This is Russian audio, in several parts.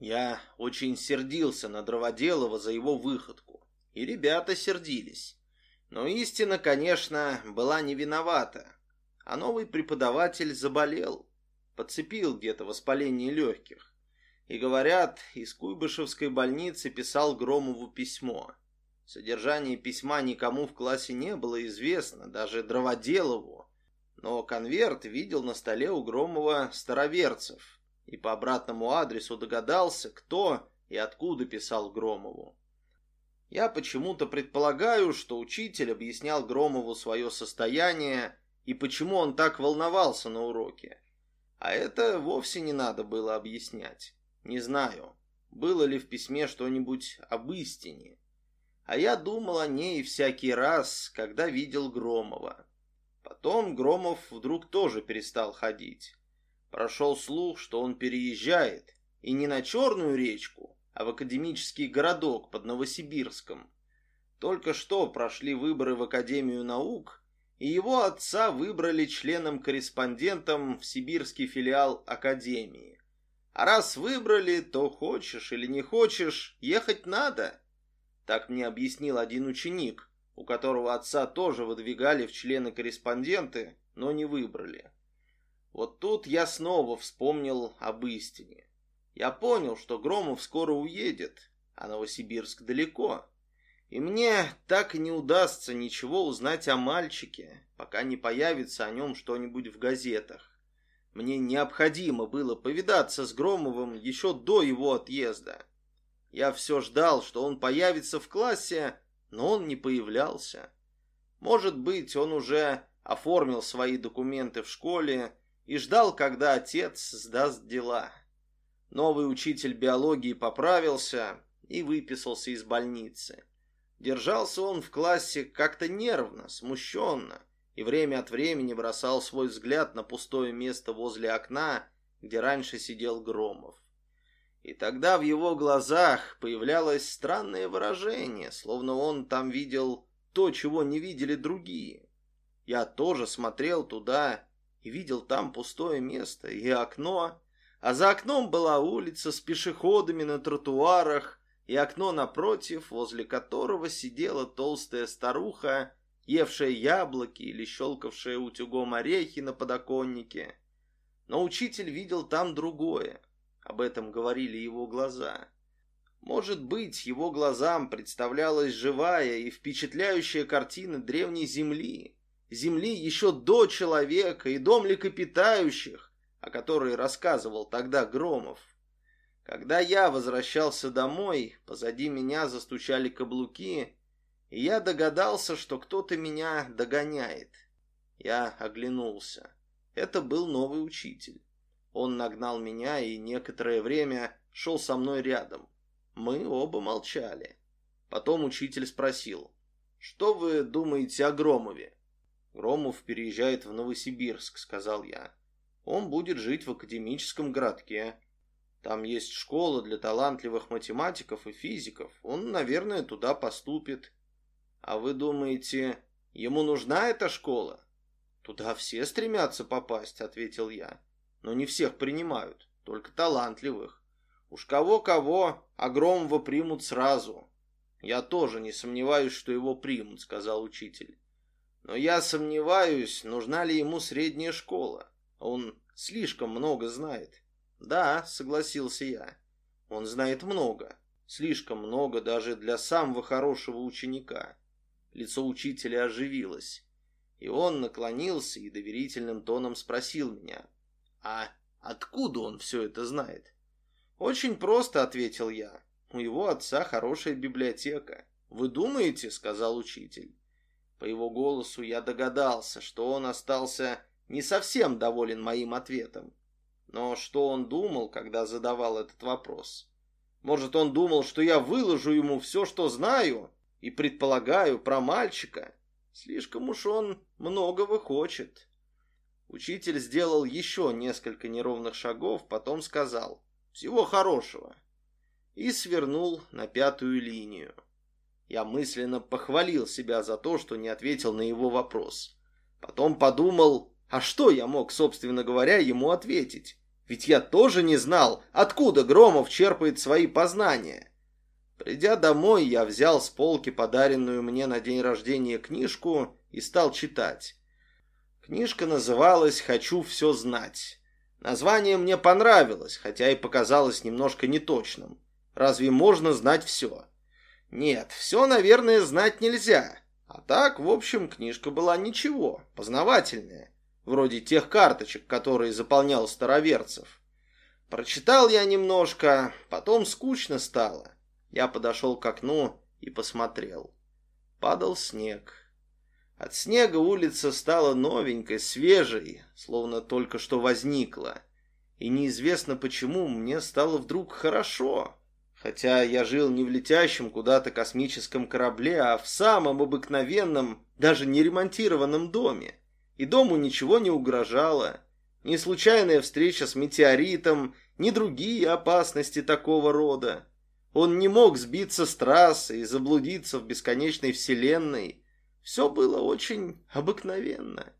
Я очень сердился на Дроводелова за его выходку. И ребята сердились. Но истина, конечно, была не виновата. А новый преподаватель заболел. Подцепил где-то воспаление легких. И, говорят, из Куйбышевской больницы писал Громову письмо. Содержание письма никому в классе не было известно, даже Дроводелову. Но конверт видел на столе у Громова староверцев и по обратному адресу догадался, кто и откуда писал Громову. Я почему-то предполагаю, что учитель объяснял Громову свое состояние и почему он так волновался на уроке. А это вовсе не надо было объяснять. Не знаю, было ли в письме что-нибудь об истине. А я думал о ней всякий раз, когда видел Громова. Потом Громов вдруг тоже перестал ходить. Прошел слух, что он переезжает, и не на Черную речку, а в академический городок под Новосибирском. Только что прошли выборы в Академию наук, и его отца выбрали членом-корреспондентом в сибирский филиал Академии. А раз выбрали, то хочешь или не хочешь, ехать надо. Так мне объяснил один ученик, у которого отца тоже выдвигали в члены-корреспонденты, но не выбрали. Вот тут я снова вспомнил об истине. Я понял, что Громов скоро уедет, а Новосибирск далеко. И мне так и не удастся ничего узнать о мальчике, пока не появится о нем что-нибудь в газетах. Мне необходимо было повидаться с Громовым еще до его отъезда. Я все ждал, что он появится в классе, но он не появлялся. Может быть, он уже оформил свои документы в школе и ждал, когда отец сдаст дела. Новый учитель биологии поправился и выписался из больницы. Держался он в классе как-то нервно, смущенно, и время от времени бросал свой взгляд на пустое место возле окна, где раньше сидел Громов. И тогда в его глазах появлялось странное выражение, словно он там видел то, чего не видели другие. Я тоже смотрел туда и видел там пустое место и окно, а за окном была улица с пешеходами на тротуарах и окно напротив, возле которого сидела толстая старуха, евшая яблоки или щелкавшая утюгом орехи на подоконнике. Но учитель видел там другое. Об этом говорили его глаза. Может быть, его глазам представлялась живая и впечатляющая картина древней земли, земли еще до человека и до млекопитающих, о которой рассказывал тогда Громов. Когда я возвращался домой, позади меня застучали каблуки, и я догадался, что кто-то меня догоняет. Я оглянулся. Это был новый учитель. Он нагнал меня и некоторое время шел со мной рядом. Мы оба молчали. Потом учитель спросил, «Что вы думаете о Громове?» «Громов переезжает в Новосибирск», — сказал я. «Он будет жить в академическом городке. Там есть школа для талантливых математиков и физиков. Он, наверное, туда поступит». «А вы думаете, ему нужна эта школа?» «Туда все стремятся попасть», — ответил я. «Но не всех принимают, только талантливых. Уж кого-кого, а Громова примут сразу». «Я тоже не сомневаюсь, что его примут», — сказал учитель. Но я сомневаюсь, нужна ли ему средняя школа. Он слишком много знает. Да, согласился я. Он знает много. Слишком много даже для самого хорошего ученика. Лицо учителя оживилось. И он наклонился и доверительным тоном спросил меня. А откуда он все это знает? Очень просто, ответил я. У его отца хорошая библиотека. Вы думаете, сказал учитель. По его голосу я догадался, что он остался не совсем доволен моим ответом. Но что он думал, когда задавал этот вопрос? Может, он думал, что я выложу ему все, что знаю и предполагаю про мальчика? Слишком уж он многого хочет. Учитель сделал еще несколько неровных шагов, потом сказал «Всего хорошего» и свернул на пятую линию. Я мысленно похвалил себя за то, что не ответил на его вопрос. Потом подумал, а что я мог, собственно говоря, ему ответить? Ведь я тоже не знал, откуда Громов черпает свои познания. Придя домой, я взял с полки подаренную мне на день рождения книжку и стал читать. Книжка называлась «Хочу все знать». Название мне понравилось, хотя и показалось немножко неточным. Разве можно знать все? Нет, все, наверное, знать нельзя. А так, в общем, книжка была ничего, познавательная. Вроде тех карточек, которые заполнял староверцев. Прочитал я немножко, потом скучно стало. Я подошел к окну и посмотрел. Падал снег. От снега улица стала новенькой, свежей, словно только что возникла. И неизвестно почему мне стало вдруг хорошо. Хотя я жил не в летящем куда-то космическом корабле, а в самом обыкновенном, даже не ремонтированном доме. И дому ничего не угрожало. Ни случайная встреча с метеоритом, ни другие опасности такого рода. Он не мог сбиться с трассы и заблудиться в бесконечной вселенной. Все было очень обыкновенно.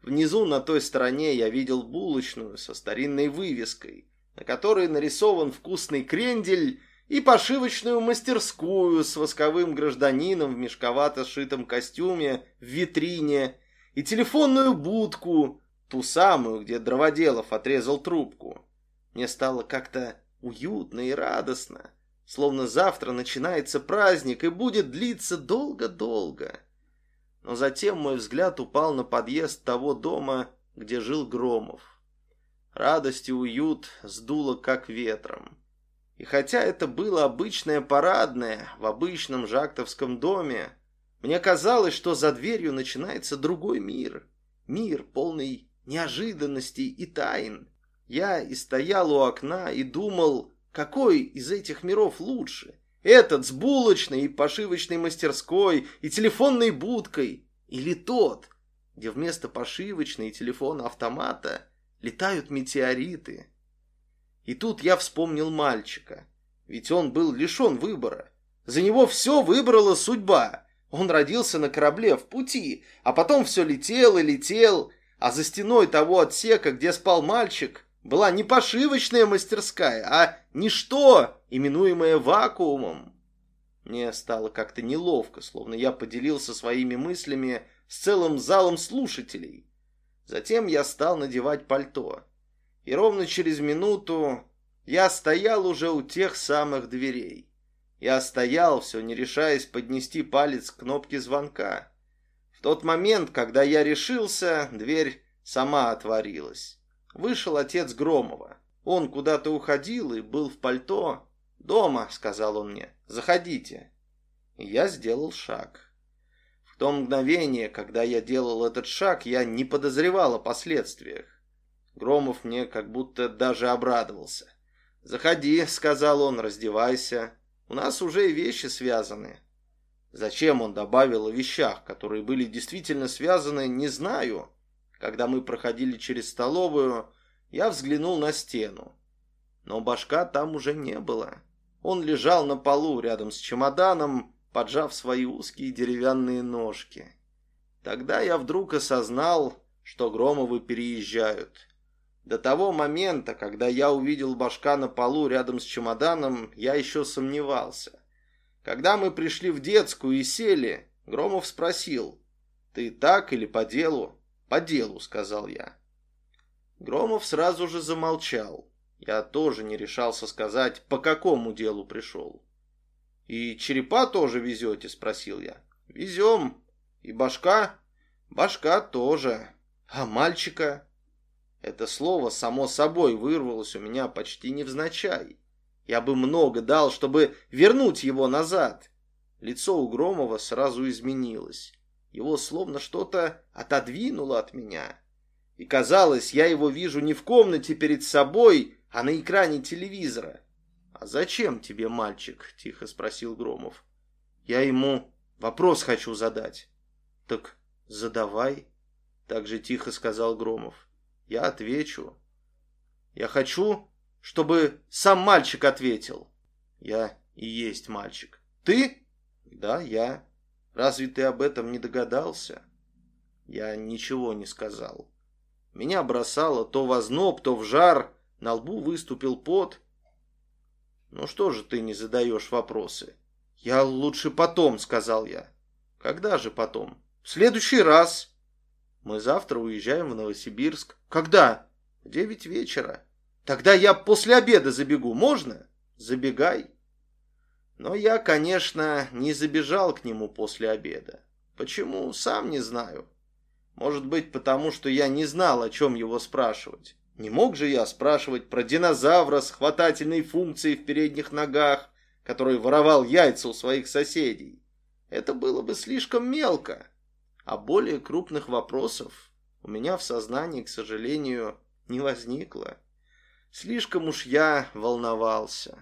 Внизу на той стороне я видел булочную со старинной вывеской на которой нарисован вкусный крендель, и пошивочную мастерскую с восковым гражданином в мешковато сшитом костюме в витрине, и телефонную будку, ту самую, где Дроводелов отрезал трубку. Мне стало как-то уютно и радостно, словно завтра начинается праздник и будет длиться долго-долго. Но затем мой взгляд упал на подъезд того дома, где жил Громов. Радость и уют сдуло как ветром. И хотя это было обычное парадное в обычном жактовском доме, мне казалось, что за дверью начинается другой мир. Мир, полный неожиданностей и тайн. Я и стоял у окна и думал, какой из этих миров лучше. Этот с булочной и пошивочной мастерской и телефонной будкой. Или тот, где вместо пошивочной и телефона автомата летают метеориты. И тут я вспомнил мальчика. Ведь он был лишен выбора. За него все выбрала судьба. Он родился на корабле в пути, а потом все летел и летел, а за стеной того отсека, где спал мальчик, была не пошивочная мастерская, а ничто, именуемое вакуумом. Мне стало как-то неловко, словно я поделился своими мыслями с целым залом слушателей. Затем я стал надевать пальто. И ровно через минуту я стоял уже у тех самых дверей. Я стоял, все не решаясь поднести палец к кнопке звонка. В тот момент, когда я решился, дверь сама отворилась. Вышел отец Громова. Он куда-то уходил и был в пальто. «Дома», — сказал он мне, — «заходите». И я сделал шаг то мгновение, когда я делал этот шаг, я не подозревал о последствиях. Громов мне как будто даже обрадовался. «Заходи», — сказал он, — «раздевайся. У нас уже и вещи связаны». Зачем он добавил о вещах, которые были действительно связаны, не знаю. Когда мы проходили через столовую, я взглянул на стену. Но башка там уже не было. Он лежал на полу рядом с чемоданом, поджав свои узкие деревянные ножки. Тогда я вдруг осознал, что Громовы переезжают. До того момента, когда я увидел башка на полу рядом с чемоданом, я еще сомневался. Когда мы пришли в детскую и сели, Громов спросил, «Ты так или по делу?» «По делу», — сказал я. Громов сразу же замолчал. Я тоже не решался сказать, по какому делу пришел. «И черепа тоже везете?» – спросил я. «Везем. И башка?» «Башка тоже. А мальчика?» Это слово само собой вырвалось у меня почти невзначай. Я бы много дал, чтобы вернуть его назад. Лицо у Громова сразу изменилось. Его словно что-то отодвинуло от меня. И казалось, я его вижу не в комнате перед собой, а на экране телевизора. «А зачем тебе мальчик?» – тихо спросил Громов. «Я ему вопрос хочу задать». «Так задавай», – так же тихо сказал Громов. «Я отвечу». «Я хочу, чтобы сам мальчик ответил». «Я и есть мальчик». «Ты?» «Да, я. Разве ты об этом не догадался?» Я ничего не сказал. Меня бросало то в озноб, то в жар, На лбу выступил пот. «Ну что же ты не задаешь вопросы?» «Я лучше потом», — сказал я. «Когда же потом?» «В следующий раз». «Мы завтра уезжаем в Новосибирск». «Когда?» «В девять вечера». «Тогда я после обеда забегу, можно?» «Забегай». Но я, конечно, не забежал к нему после обеда. Почему, сам не знаю. Может быть, потому что я не знал, о чем его спрашивать. Не мог же я спрашивать про динозавра с хватательной функцией в передних ногах, который воровал яйца у своих соседей. Это было бы слишком мелко. А более крупных вопросов у меня в сознании, к сожалению, не возникло. Слишком уж я волновался.